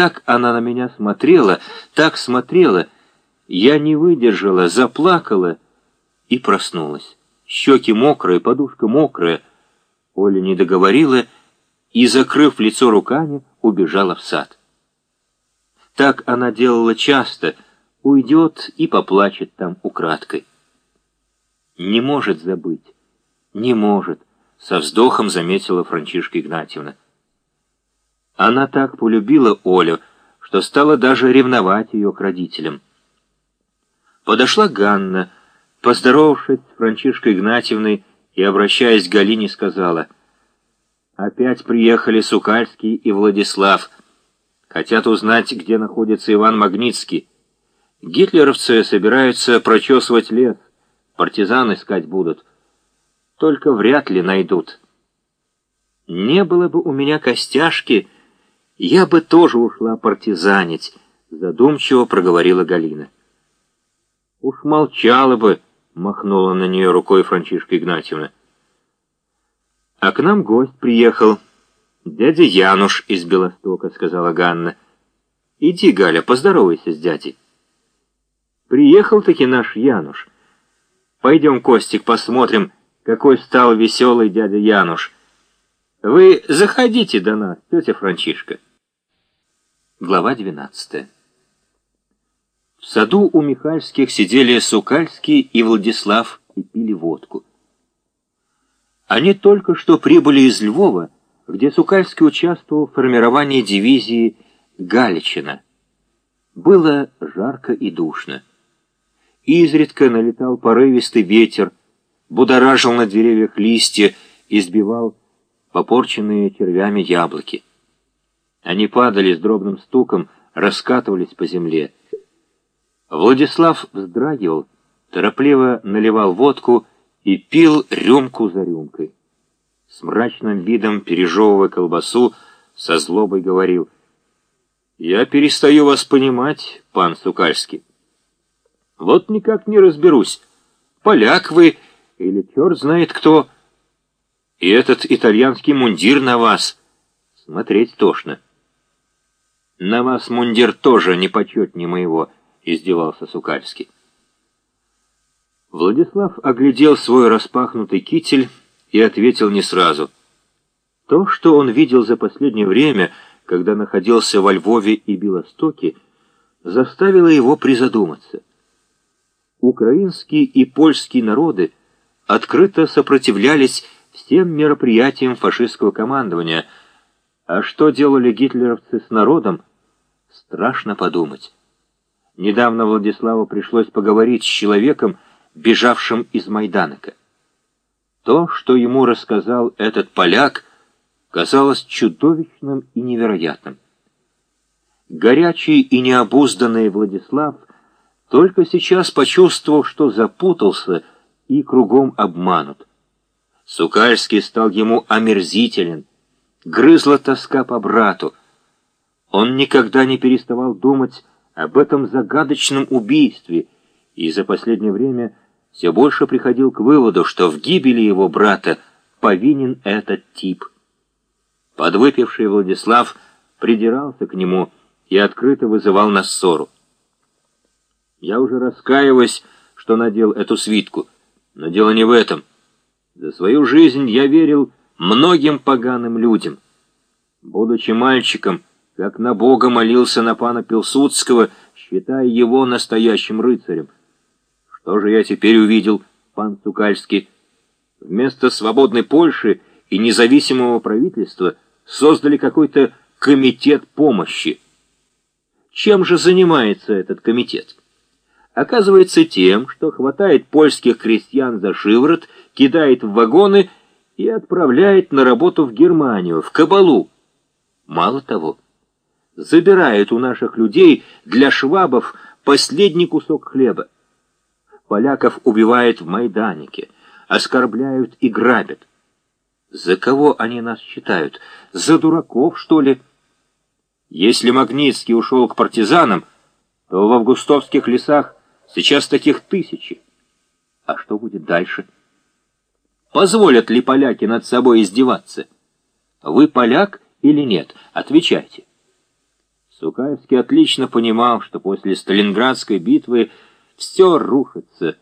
так она на меня смотрела, так смотрела. Я не выдержала, заплакала и проснулась. Щеки мокрые, подушка мокрая. Оля не договорила и, закрыв лицо руками, убежала в сад. Так она делала часто, уйдет и поплачет там украдкой. Не может забыть, не может, со вздохом заметила Франчишка Игнатьевна. Она так полюбила Олю, что стала даже ревновать ее к родителям. Подошла Ганна, поздоровавшись с Франчишкой Игнатьевной и, обращаясь к Галине, сказала, «Опять приехали Сукальский и Владислав. Хотят узнать, где находится Иван Магнитский. Гитлеровцы собираются прочесывать лес, партизан искать будут. Только вряд ли найдут. Не было бы у меня костяшки, — «Я бы тоже ушла партизанить», — задумчиво проговорила Галина. «Уж молчала бы», — махнула на нее рукой Франчишка Игнатьевна. «А к нам гость приехал. Дядя Януш из Белостока», — сказала Ганна. «Иди, Галя, поздоровайся с дядей». «Приехал-таки наш Януш. Пойдем, Костик, посмотрим, какой стал веселый дядя Януш. Вы заходите до нас, тетя Франчишка». Глава 12. В саду у Михальских сидели Сукальский и Владислав и пили водку. Они только что прибыли из Львова, где Сукальский участвовал в формировании дивизии Галичина. Было жарко и душно. Изредка налетал порывистый ветер, будоражил на деревьях листья и сбивал попорченные червями яблоки. Они падали с дробным стуком, раскатывались по земле. Владислав вздрагивал, торопливо наливал водку и пил рюмку за рюмкой. С мрачным видом, пережевывая колбасу, со злобой говорил, «Я перестаю вас понимать, пан Сукальский. Вот никак не разберусь, поляк вы или черт знает кто. И этот итальянский мундир на вас смотреть тошно». «На вас мундир тоже не почетнее моего», — издевался Сукальский. Владислав оглядел свой распахнутый китель и ответил не сразу. То, что он видел за последнее время, когда находился во Львове и Белостоке, заставило его призадуматься. Украинские и польские народы открыто сопротивлялись всем мероприятиям фашистского командования, а что делали гитлеровцы с народом, Страшно подумать. Недавно Владиславу пришлось поговорить с человеком, бежавшим из Майданока. То, что ему рассказал этот поляк, казалось чудовищным и невероятным. Горячий и необузданный Владислав только сейчас почувствовал, что запутался и кругом обманут. Сукальский стал ему омерзителен, грызла тоска по брату, он никогда не переставал думать об этом загадочном убийстве и за последнее время все больше приходил к выводу, что в гибели его брата повинен этот тип. Подвыпивший Владислав придирался к нему и открыто вызывал на ссору. Я уже раскаиваюсь, что надел эту свитку, но дело не в этом. За свою жизнь я верил многим поганым людям. Будучи мальчиком, как на Бога молился на пана Пилсудского, считая его настоящим рыцарем. Что же я теперь увидел, пан Сукальский? Вместо свободной Польши и независимого правительства создали какой-то комитет помощи. Чем же занимается этот комитет? Оказывается тем, что хватает польских крестьян за шиворот, кидает в вагоны и отправляет на работу в Германию, в Кабалу. Мало того, забирает у наших людей для швабов последний кусок хлеба. Поляков убивают в Майданике, оскорбляют и грабят. За кого они нас считают? За дураков, что ли? Если Магнитский ушел к партизанам, то в августовских лесах сейчас таких тысячи. А что будет дальше? Позволят ли поляки над собой издеваться? Вы поляк или нет? Отвечайте. Сукаевский отлично понимал, что после Сталинградской битвы все рушится,